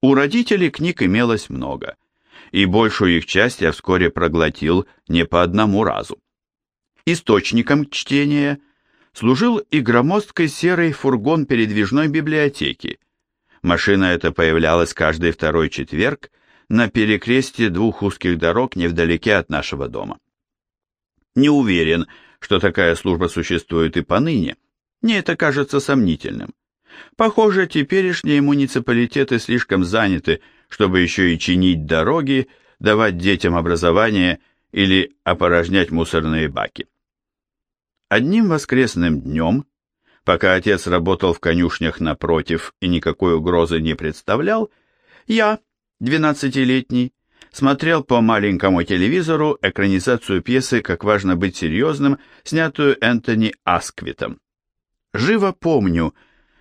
У родителей книг имелось много, и большую их часть я вскоре проглотил не по одному разу. Источником чтения служил и громоздкий серый фургон передвижной библиотеки. Машина эта появлялась каждый второй четверг на перекрестье двух узких дорог невдалеке от нашего дома. Не уверен, что такая служба существует и поныне. Мне это кажется сомнительным. Похоже, теперешние муниципалитеты слишком заняты, чтобы еще и чинить дороги, давать детям образование или опорожнять мусорные баки. Одним воскресным днем, пока отец работал в конюшнях напротив и никакой угрозы не представлял, я, двенадцатилетний, смотрел по маленькому телевизору экранизацию пьесы «Как важно быть серьезным», снятую Энтони Асквитом. Живо помню,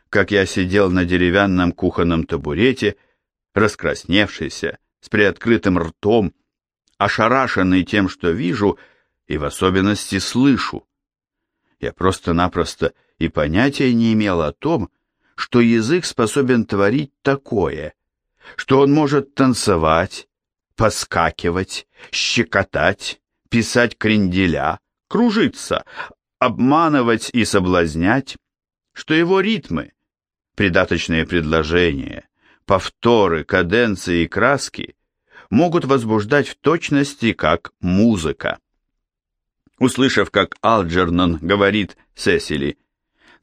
как я сидел на деревянном кухонном табурете, раскрасневшийся, с приоткрытым ртом, ошарашенный тем, что вижу, и в особенности слышу. Я просто-напросто и понятия не имел о том, что язык способен творить такое, что он может танцевать, поскакивать, щекотать, писать кренделя, кружиться, обманывать и соблазнять, что его ритмы, придаточные предложения, повторы, каденции и краски могут возбуждать в точности как музыка. Услышав, как Алджернон говорит Сесили,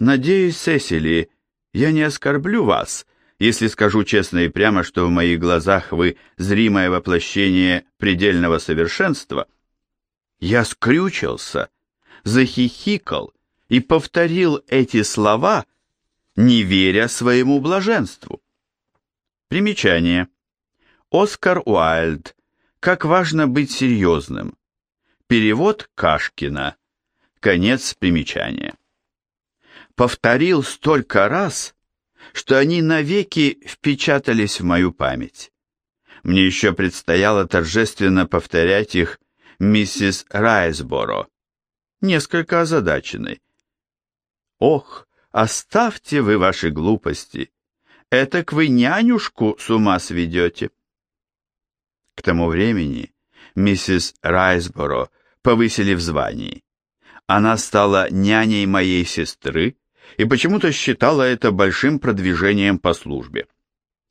«Надеюсь, Сесили, я не оскорблю вас, если скажу честно и прямо, что в моих глазах вы зримое воплощение предельного совершенства», я скрючился, захихикал и повторил эти слова, не веря своему блаженству. Примечание. Оскар Уайльд. Как важно быть серьезным. Перевод Кашкина. Конец примечания. Повторил столько раз, что они навеки впечатались в мою память. Мне еще предстояло торжественно повторять их миссис Райсборо, несколько озадаченной. «Ох, оставьте вы ваши глупости! Этак вы нянюшку с ума сведете!» К тому времени миссис Райсборо повысили в звании. Она стала няней моей сестры и почему-то считала это большим продвижением по службе.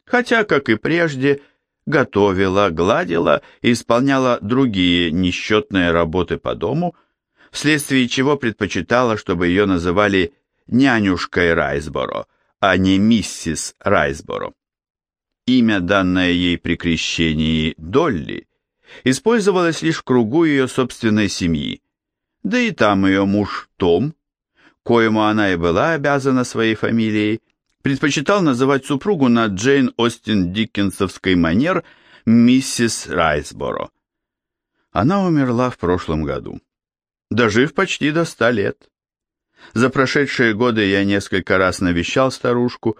Хотя, как и прежде, готовила, гладила и исполняла другие несчетные работы по дому, вследствие чего предпочитала, чтобы ее называли нянюшкой Райсборо, а не миссис Райсборо. Имя, данное ей при крещении Долли, использовалось лишь в кругу ее собственной семьи, да и там ее муж Том, коему она и была обязана своей фамилией, предпочитал называть супругу на Джейн Остин Диккенсовской манер миссис Райсборо. Она умерла в прошлом году, дожив почти до ста лет. За прошедшие годы я несколько раз навещал старушку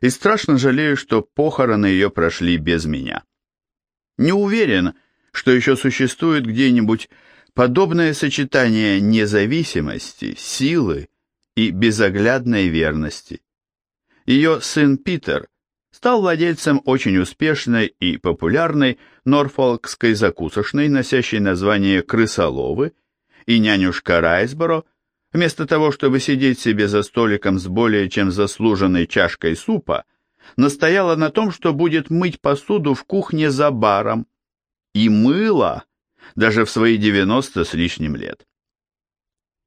и страшно жалею, что похороны ее прошли без меня. Не уверен, что еще существует где-нибудь подобное сочетание независимости, силы и безоглядной верности. Ее сын Питер стал владельцем очень успешной и популярной норфолкской закусочной, носящей название «Крысоловы», и нянюшка Райсборо, вместо того, чтобы сидеть себе за столиком с более чем заслуженной чашкой супа, настояла на том, что будет мыть посуду в кухне за баром, и мыло, даже в свои 90 с лишним лет.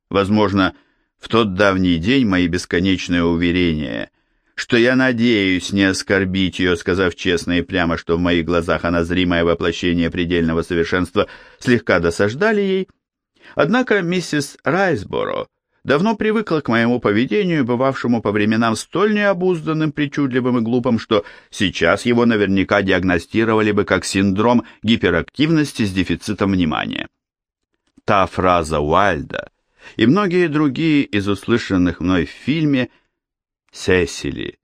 Возможно, в тот давний день мои бесконечные уверения, что я надеюсь не оскорбить ее, сказав честно и прямо, что в моих глазах она зримое воплощение предельного совершенства, слегка досаждали ей. Однако миссис Райсборо давно привыкла к моему поведению, бывавшему по временам столь необузданным, причудливым и глупым, что сейчас его наверняка диагностировали бы как синдром гиперактивности с дефицитом внимания. Та фраза Уайльда и многие другие из услышанных мной в фильме «Сесили»,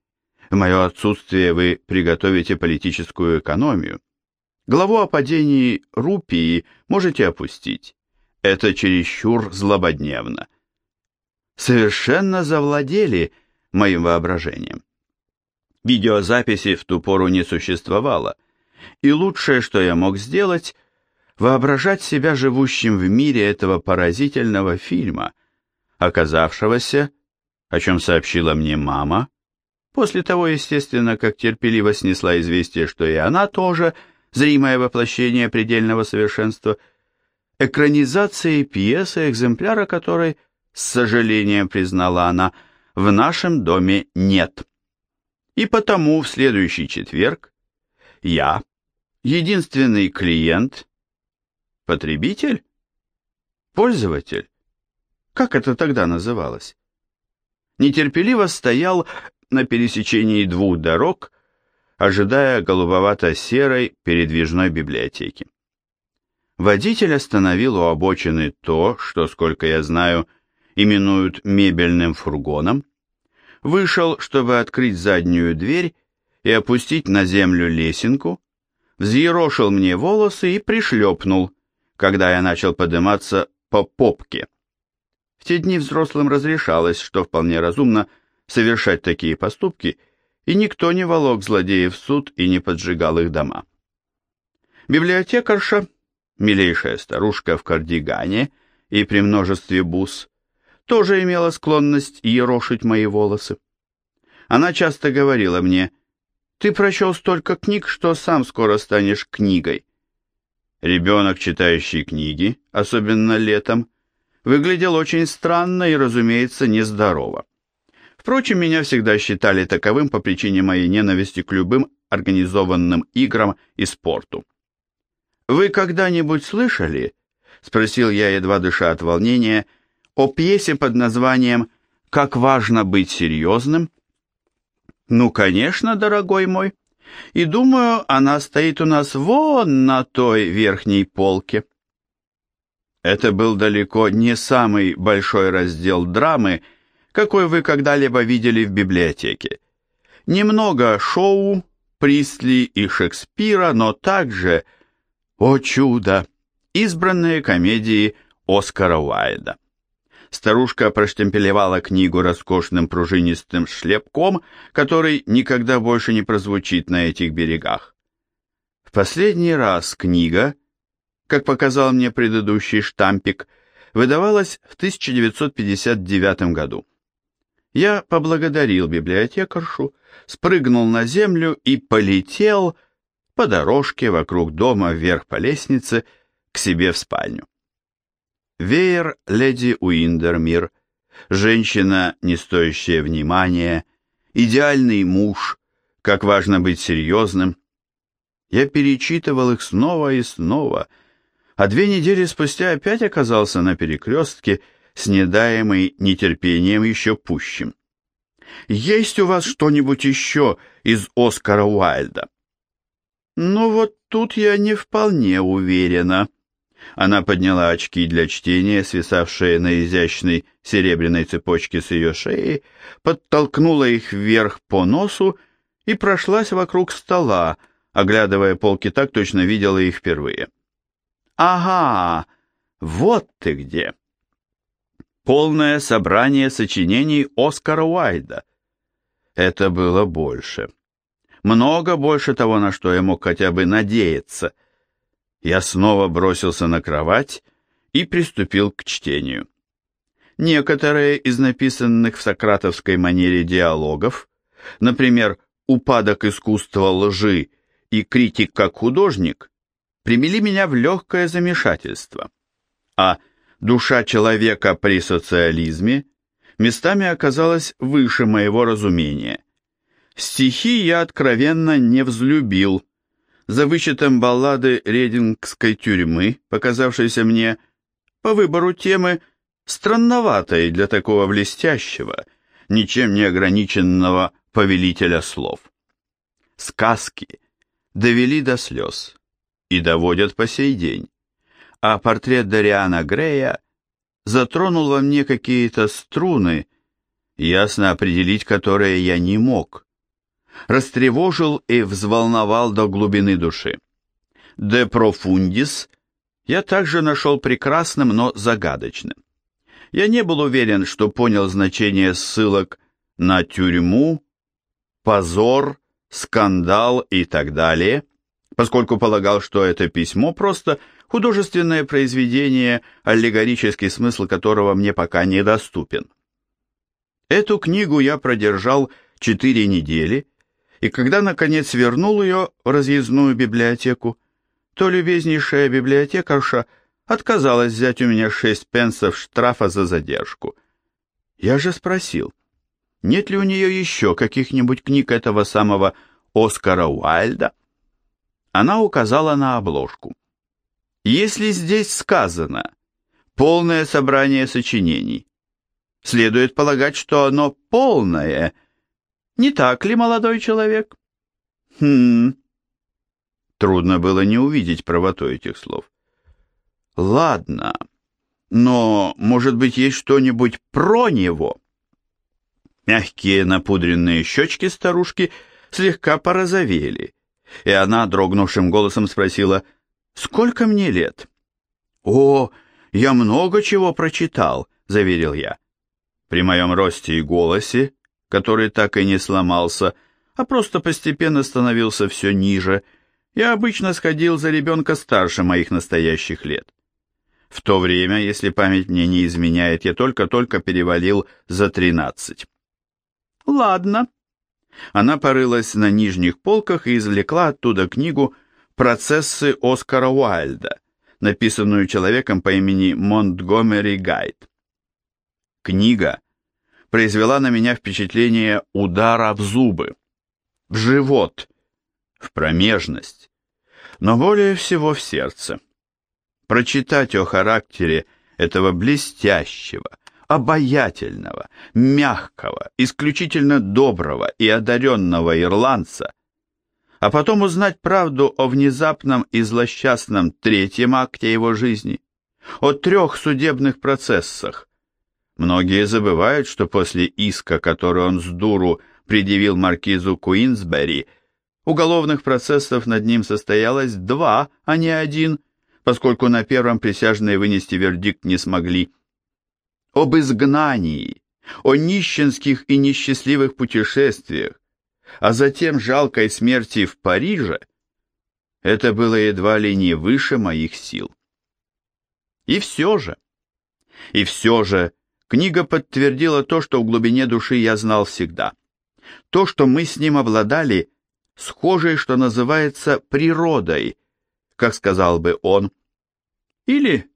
в мое отсутствие вы приготовите политическую экономию. Главу о падении рупии можете опустить. Это чересчур Видеозаписи в ту пору не существовало, и лучшее, что я мог сделать, воображать себя живущим в мире этого поразительного фильма, оказавшегося, о чем сообщила мне мама, после того, естественно, как терпеливо снесла известие, что и она тоже зримое воплощение предельного совершенства, экранизацией пьесы, экземпляра которой, с сожалением признала она, в нашем доме нет. И потому в следующий четверг я, единственный клиент, потребитель, пользователь, как это тогда называлось, нетерпеливо стоял на пересечении двух дорог, ожидая голубовато-серой передвижной библиотеки. Водитель остановил у обочины то, что, сколько я знаю, именуют мебельным фургоном, вышел, чтобы открыть заднюю дверь и опустить на землю лесенку, взъерошил мне волосы и пришлепнул, когда я начал подниматься по попке. В те дни взрослым разрешалось, что вполне разумно, совершать такие поступки, и никто не волок злодеев в суд и не поджигал их дома. Библиотекарша, милейшая старушка в кардигане и при множестве бус, тоже имела склонность ерошить мои волосы. Она часто говорила мне, «Ты прочел столько книг, что сам скоро станешь книгой». Ребенок, читающий книги, особенно летом, выглядел очень странно и, разумеется, нездорово. Впрочем, меня всегда считали таковым по причине моей ненависти к любым организованным играм и спорту. «Вы когда-нибудь слышали?» — спросил я, едва дыша от волнения — о пьесе под названием «Как важно быть серьезным». Ну, конечно, дорогой мой. И думаю, она стоит у нас вон на той верхней полке. Это был далеко не самый большой раздел драмы, какой вы когда-либо видели в библиотеке. Немного шоу, Пристли и Шекспира, но также, о чудо, избранные комедии Оскара Уайда. Старушка проштемпелевала книгу роскошным пружинистым шлепком, который никогда больше не прозвучит на этих берегах. В последний раз книга, как показал мне предыдущий штампик, выдавалась в 1959 году. Я поблагодарил библиотекаршу, спрыгнул на землю и полетел по дорожке вокруг дома вверх по лестнице к себе в спальню. Веер леди Уиндермир, женщина, не стоящая внимания, идеальный муж, как важно быть серьезным. Я перечитывал их снова и снова, а две недели спустя опять оказался на перекрестке с недаемой нетерпением еще пущим. «Есть у вас что-нибудь еще из Оскара Уайльда?» «Ну вот тут я не вполне уверена», она подняла очки для чтения, свисавшие на изящной серебряной цепочке с ее шеи, подтолкнула их вверх по носу и прошлась вокруг стола, оглядывая полки так, точно видела их впервые. «Ага, вот ты где!» Полное собрание сочинений Оскара Уайда. Это было больше. Много больше того, на что я мог хотя бы надеяться — я снова бросился на кровать и приступил к чтению. Некоторые из написанных в сократовской манере диалогов, например, «Упадок искусства лжи» и «Критик как художник», примели меня в легкое замешательство, а «Душа человека при социализме» местами оказалась выше моего разумения. Стихи я откровенно не взлюбил, за вычетом баллады Редингской тюрьмы, показавшейся мне, по выбору темы, странноватой для такого блестящего, ничем не ограниченного повелителя слов. Сказки довели до слез и доводят по сей день, а портрет Дариана Грея затронул во мне какие-то струны, ясно определить которые я не мог, растревожил и взволновал до глубины души. «De profundis» я также нашел прекрасным, но загадочным. Я не был уверен, что понял значение ссылок на тюрьму, позор, скандал и так далее, поскольку полагал, что это письмо просто художественное произведение, аллегорический смысл которого мне пока недоступен. Эту книгу я продержал четыре недели, и когда, наконец, вернул ее в разъездную библиотеку, то любезнейшая библиотекарша отказалась взять у меня шесть пенсов штрафа за задержку. Я же спросил, нет ли у нее еще каких-нибудь книг этого самого Оскара Уайльда? Она указала на обложку. Если здесь сказано «полное собрание сочинений», следует полагать, что оно полное. Не так ли, молодой человек? Хм. Трудно было не увидеть правоту этих слов. Ладно, но, может быть, есть что-нибудь про него? Мягкие напудренные щечки старушки слегка порозовели, и она дрогнувшим голосом спросила, «Сколько мне лет?» «О, я много чего прочитал», — заверил я. При моем росте и голосе, который так и не сломался, а просто постепенно становился все ниже, я обычно сходил за ребенка старше моих настоящих лет. В то время, если память мне не изменяет, я только-только перевалил за тринадцать. Ладно. Она порылась на нижних полках и извлекла оттуда книгу «Процессы Оскара Уайльда», написанную человеком по имени Монтгомери Гайд. Книга произвела на меня впечатление удара в зубы, в живот, в промежность, но более всего в сердце. Прочитать о характере этого блестящего, обаятельного, мягкого, исключительно доброго и одаренного ирландца, а потом узнать правду о внезапном и злосчастном третьем акте его жизни, о трех судебных процессах, Многие забывают, что после иска, который он с дуру предъявил маркизу Куинсбери, уголовных процессов над ним состоялось два, а не один, поскольку на первом присяжные вынести вердикт не смогли. Об изгнании, о нищенских и несчастливых путешествиях, а затем жалкой смерти в Париже, это было едва ли не выше моих сил. И все же, и все же, Книга подтвердила то, что в глубине души я знал всегда. То, что мы с ним обладали, схожей, что называется, природой, как сказал бы он, или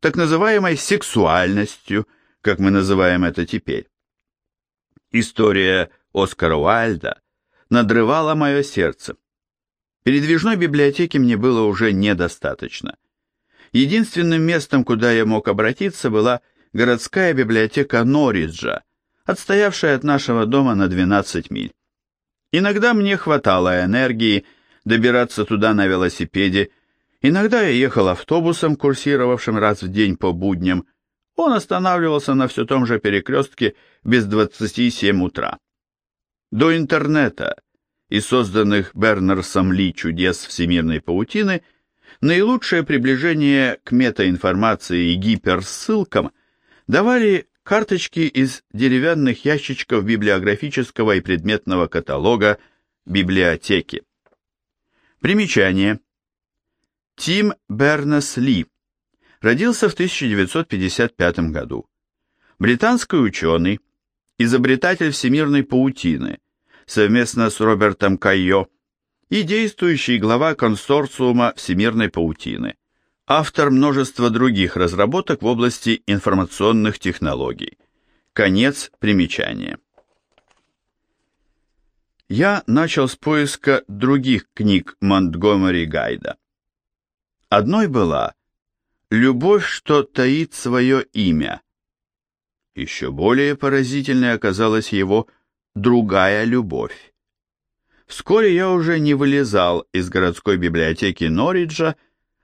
так называемой сексуальностью, как мы называем это теперь. История Оскара Уайльда надрывала мое сердце. Передвижной библиотеки мне было уже недостаточно. Единственным местом, куда я мог обратиться, была городская библиотека Норриджа, отстоявшая от нашего дома на 12 миль. Иногда мне хватало энергии добираться туда на велосипеде, иногда я ехал автобусом, курсировавшим раз в день по будням, он останавливался на все том же перекрестке без 27 утра. До интернета и созданных Бернерсом Ли чудес всемирной паутины наилучшее приближение к метаинформации и гиперссылкам давали карточки из деревянных ящичков библиографического и предметного каталога библиотеки. Примечание. Тим Бернес-Ли родился в 1955 году. Британский ученый, изобретатель всемирной паутины, совместно с Робертом Кайо и действующий глава консорциума всемирной паутины автор множества других разработок в области информационных технологий. Конец примечания. Я начал с поиска других книг Монтгомери Гайда. Одной была «Любовь, что таит свое имя». Еще более поразительной оказалась его «Другая любовь». Вскоре я уже не вылезал из городской библиотеки Норриджа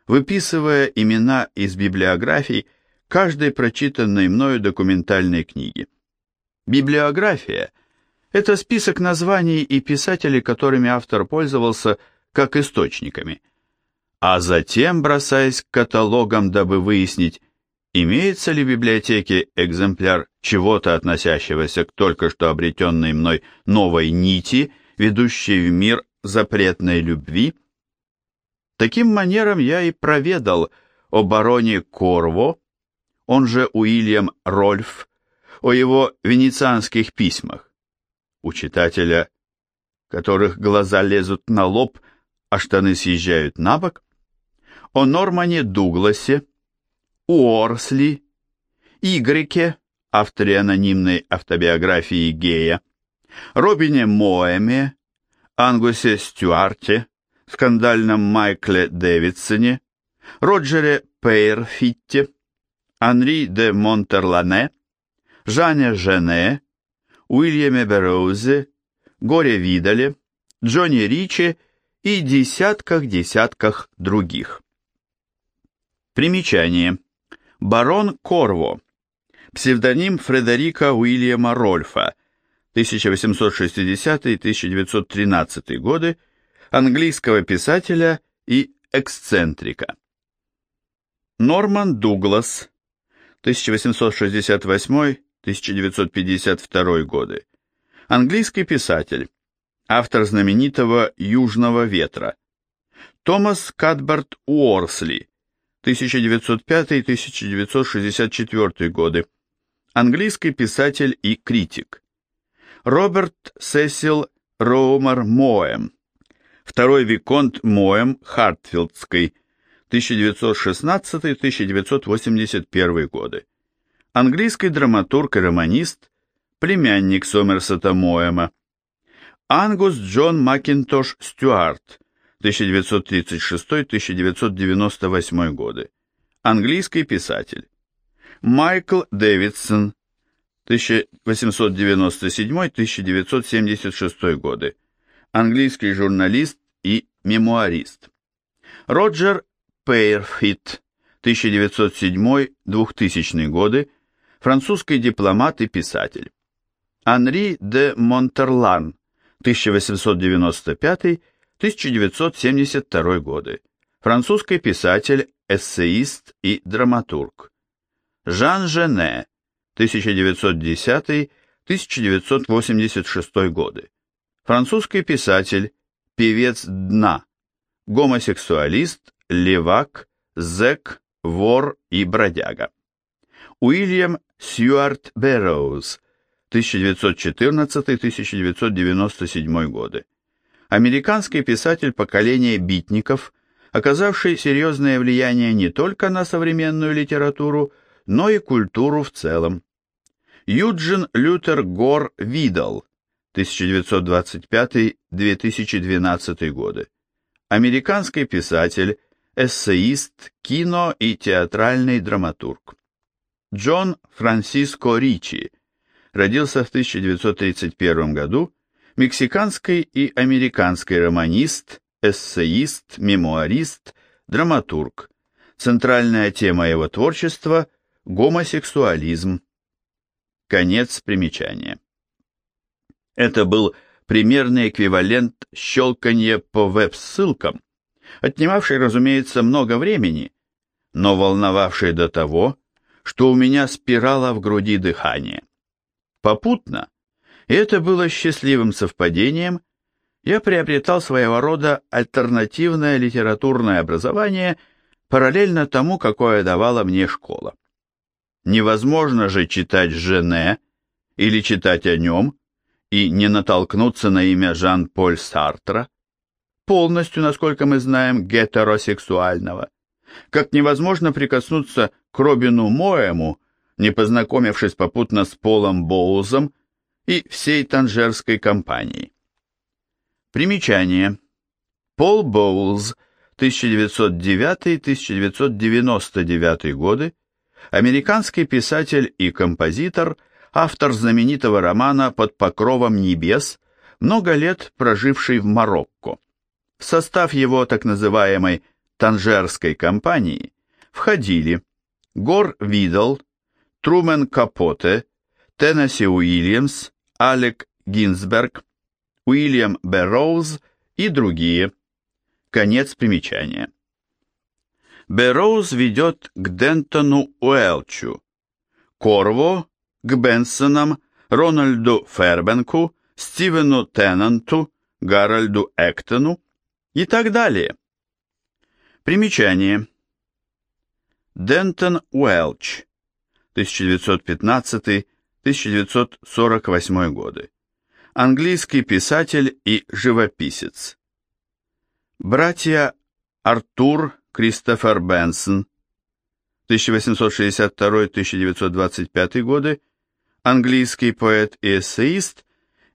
выписывая имена из библиографий каждой прочитанной мною документальной книги. Библиография – это список названий и писателей, которыми автор пользовался как источниками, а затем бросаясь к каталогам, дабы выяснить, имеется ли в библиотеке экземпляр чего-то относящегося к только что обретенной мной новой нити, ведущей в мир запретной любви. Таким манером я и проведал о бароне Корво, он же Уильям Рольф, о его венецианских письмах. У читателя, которых глаза лезут на лоб, а штаны съезжают на бок, о Нормане Дугласе, Уорсли, Игреке, авторе анонимной автобиографии гея, Робине Моэме, Ангусе Стюарте, скандальном Майкле Дэвидсоне, Роджере Пейрфитте, Анри де Монтерлане, Жане Жене, Уильяме Бероузе, Горе Видале, Джонни Ричи и десятках-десятках других. Примечание. Барон Корво. Псевдоним Фредерика Уильяма Рольфа, 1860-1913 годы, английского писателя и эксцентрика. Норман Дуглас, 1868-1952 годы, английский писатель, автор знаменитого «Южного ветра». Томас Кадберт Уорсли, 1905-1964 годы, английский писатель и критик. Роберт Сесил Роумер Моэм, второй виконт Моэм Хартфилдской, 1916-1981 годы. Английский драматург и романист, племянник Сомерсета Моэма. Ангус Джон Макинтош Стюарт, 1936-1998 годы. Английский писатель. Майкл Дэвидсон, 1897-1976 годы. Английский журналист и мемуарист. Роджер Пейрфит, 1907-2000 годы, французский дипломат и писатель. Анри де Монтерлан, 1895-1972 годы, французский писатель, эссеист и драматург. Жан Жене, 1910-1986 годы, французский писатель, певец дна, гомосексуалист, левак, зэк, вор и бродяга. Уильям Сьюарт Бэрроуз, 1914-1997 годы. Американский писатель поколения битников, оказавший серьезное влияние не только на современную литературу, но и культуру в целом. Юджин Лютер Гор Видал, 1925-2012 годы. Американский писатель, эссеист, кино и театральный драматург. Джон Франсиско Ричи родился в 1931 году, мексиканский и американский романист, эссеист, мемуарист, драматург. Центральная тема его творчества – гомосексуализм. Конец примечания. Это был примерный эквивалент щелканья по веб-ссылкам, отнимавший, разумеется, много времени, но волновавший до того, что у меня спирало в груди дыхание. Попутно, и это было счастливым совпадением, я приобретал своего рода альтернативное литературное образование параллельно тому, какое давала мне школа. Невозможно же читать Жене или читать о нем и не натолкнуться на имя Жан-Поль Сартра, полностью, насколько мы знаем, гетеросексуального, как невозможно прикоснуться к Робину Моему, не познакомившись попутно с Полом Боузом и всей танжерской компанией. Примечание. Пол Боулз, 1909-1999 годы, американский писатель и композитор, автор знаменитого романа «Под покровом небес», много лет проживший в Марокко. В состав его так называемой «Танжерской компании» входили Гор Видал, Трумен Капоте, Теннесси Уильямс, Алек Гинзберг, Уильям Берроуз и другие. Конец примечания. Берроуз ведет к Дентону Уэлчу, Корво к Бенсонам, Рональду Фербенку, Стивену Теннанту, Гарольду Эктону и так далее. Примечание. Дентон Уэлч, 1915-1948 годы. Английский писатель и живописец. Братья Артур Кристофер Бенсон, 1862-1925 годы, английский поэт и эссеист,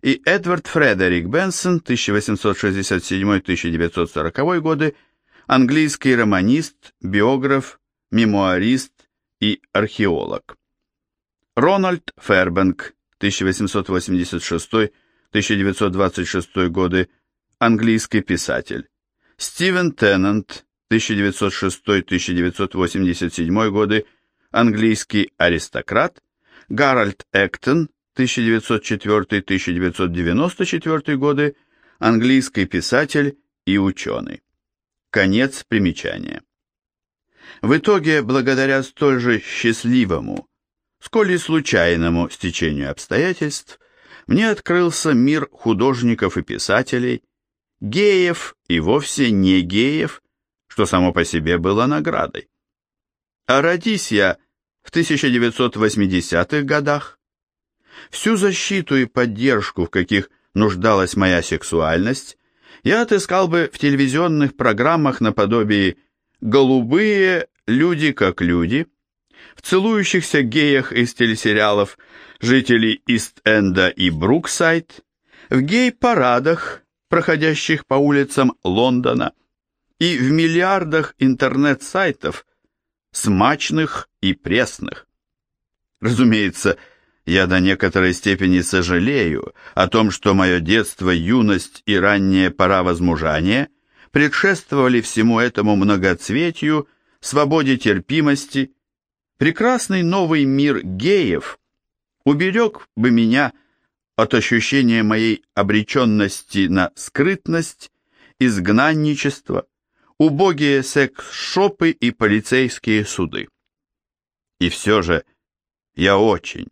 и Эдвард Фредерик Бенсон, 1867-1940 годы, английский романист, биограф, мемуарист и археолог. Рональд Фербенк, 1886-1926 годы, английский писатель. Стивен Теннант, 1906-1987 годы, английский аристократ, Гарольд Эктон, 1904-1994 годы, английский писатель и ученый. Конец примечания. В итоге, благодаря столь же счастливому, сколь и случайному стечению обстоятельств, мне открылся мир художников и писателей, геев и вовсе не геев, что само по себе было наградой. А родись я в 1980-х годах, всю защиту и поддержку, в каких нуждалась моя сексуальность, я отыскал бы в телевизионных программах наподобие «Голубые люди как люди», в целующихся геях из телесериалов жителей Ист-Энда и Бруксайд, в гей-парадах, проходящих по улицам Лондона, и в миллиардах интернет-сайтов, смачных и пресных. Разумеется, я до некоторой степени сожалею о том, что мое детство, юность и ранняя пора возмужания предшествовали всему этому многоцветию, свободе терпимости. Прекрасный новый мир геев уберег бы меня от ощущения моей обреченности на скрытность, изгнанничество, убогие секс-шопы и полицейские суды. И все же я очень,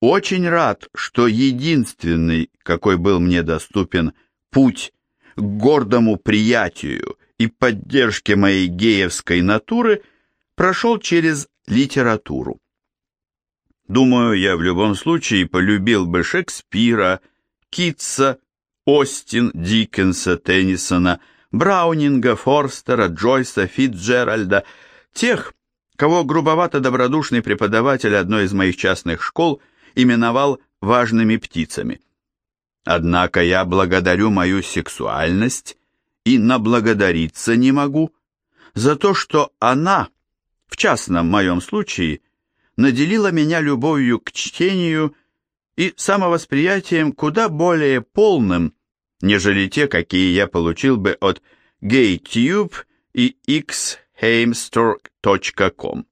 очень рад, что единственный, какой был мне доступен, путь к гордому приятию и поддержке моей геевской натуры прошел через литературу. Думаю, я в любом случае полюбил бы Шекспира, Китса, Остин, Диккенса, Теннисона, Браунинга, Форстера, Джойса, Фитджеральда, тех, кого грубовато-добродушный преподаватель одной из моих частных школ именовал важными птицами. Однако я благодарю мою сексуальность и наблагодариться не могу за то, что она, в частном моем случае, наделила меня любовью к чтению и самовосприятием куда более полным, нежели те, какие я получил бы от GayTube и xhamster.com.